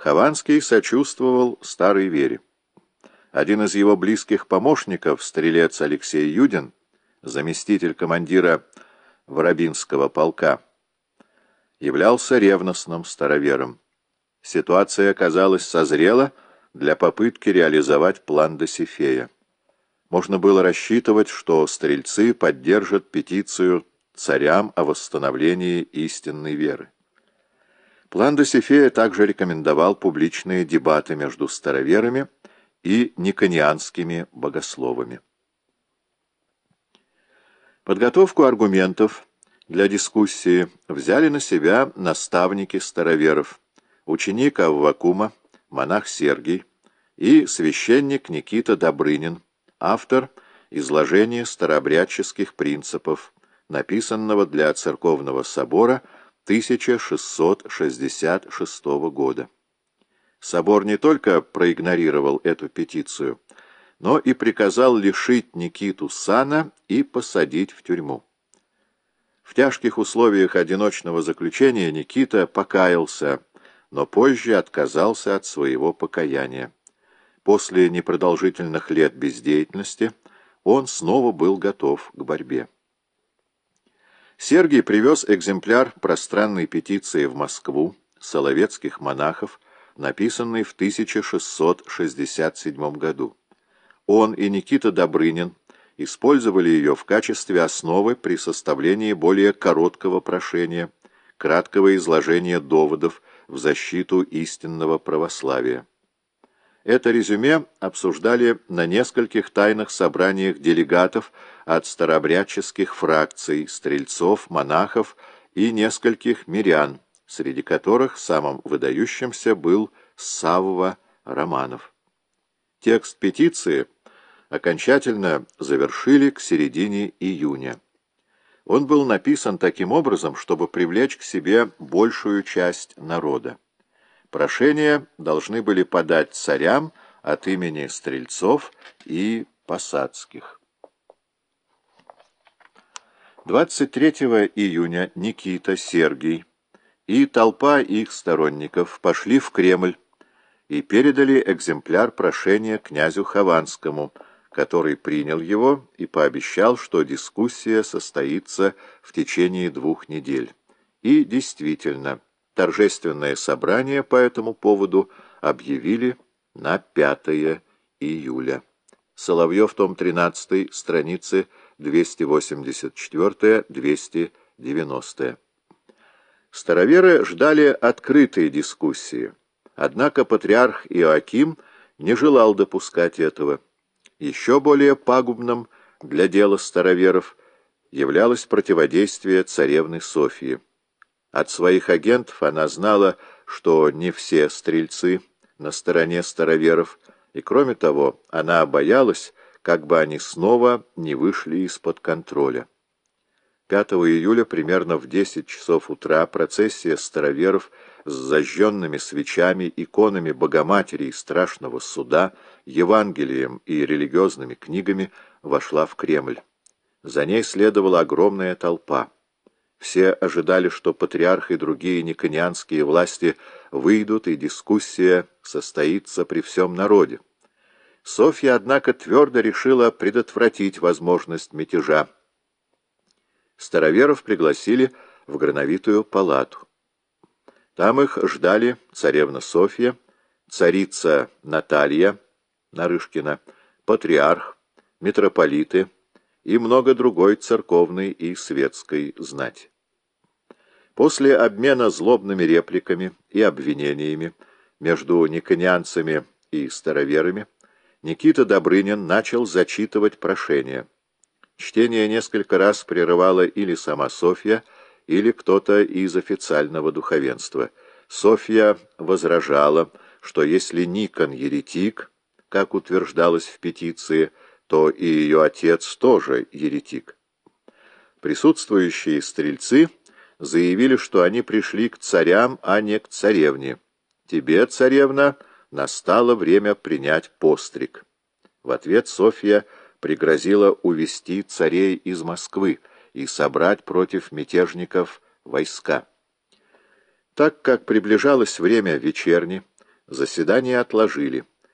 Хованский сочувствовал старой вере. Один из его близких помощников, стрелец Алексей Юдин, заместитель командира Воробинского полка, являлся ревностным старовером. Ситуация, казалось, созрела для попытки реализовать план Досифея. Можно было рассчитывать, что стрельцы поддержат петицию царям о восстановлении истинной веры. План Досифея также рекомендовал публичные дебаты между староверами и никонианскими богословами. Подготовку аргументов для дискуссии взяли на себя наставники староверов, ученик Аввакума, монах Сергий и священник Никита Добрынин, автор изложения старообрядческих принципов, написанного для церковного собора 1666 года. Собор не только проигнорировал эту петицию, но и приказал лишить Никиту сана и посадить в тюрьму. В тяжких условиях одиночного заключения Никита покаялся, но позже отказался от своего покаяния. После непродолжительных лет бездеятельности он снова был готов к борьбе. Сергий привез экземпляр пространной петиции в Москву соловецких монахов, написанной в 1667 году. Он и Никита Добрынин использовали ее в качестве основы при составлении более короткого прошения, краткого изложения доводов в защиту истинного православия. Это резюме обсуждали на нескольких тайных собраниях делегатов от старообрядческих фракций, стрельцов, монахов и нескольких мирян, среди которых самым выдающимся был Савва Романов. Текст петиции окончательно завершили к середине июня. Он был написан таким образом, чтобы привлечь к себе большую часть народа. Прошения должны были подать царям от имени стрельцов и посадских. 23 июня Никита, Сергий и толпа их сторонников пошли в Кремль и передали экземпляр прошения князю Хованскому, который принял его и пообещал, что дискуссия состоится в течение двух недель. И действительно, торжественное собрание по этому поводу объявили на 5 июля. Соловьев, том 13, страницы 284-290. Староверы ждали открытой дискуссии, однако патриарх Иоаким не желал допускать этого. Еще более пагубным для дела староверов являлось противодействие царевны Софии. От своих агентов она знала, что не все стрельцы на стороне староверов, и, кроме того, она боялась, как бы они снова не вышли из-под контроля. 5 июля примерно в 10 часов утра процессия староверов с зажженными свечами, иконами Богоматери и Страшного Суда, Евангелием и религиозными книгами вошла в Кремль. За ней следовала огромная толпа. Все ожидали, что патриарх и другие никонианские власти выйдут, и дискуссия состоится при всем народе. Софья, однако, твердо решила предотвратить возможность мятежа. Староверов пригласили в Грановитую палату. Там их ждали царевна Софья, царица Наталья Нарышкина, патриарх, митрополиты и много другой церковной и светской знати. После обмена злобными репликами и обвинениями между никонианцами и староверами Никита Добрынин начал зачитывать прошение. Чтение несколько раз прерывала или сама Софья, или кто-то из официального духовенства. Софья возражала, что если Никон еретик, как утверждалось в петиции, то и ее отец тоже еретик. Присутствующие стрельцы заявили, что они пришли к царям, а не к царевне. «Тебе, царевна, настало время принять постриг». В ответ Софья пригрозила увести царей из Москвы и собрать против мятежников войска. Так как приближалось время вечерни, Заседание отложили.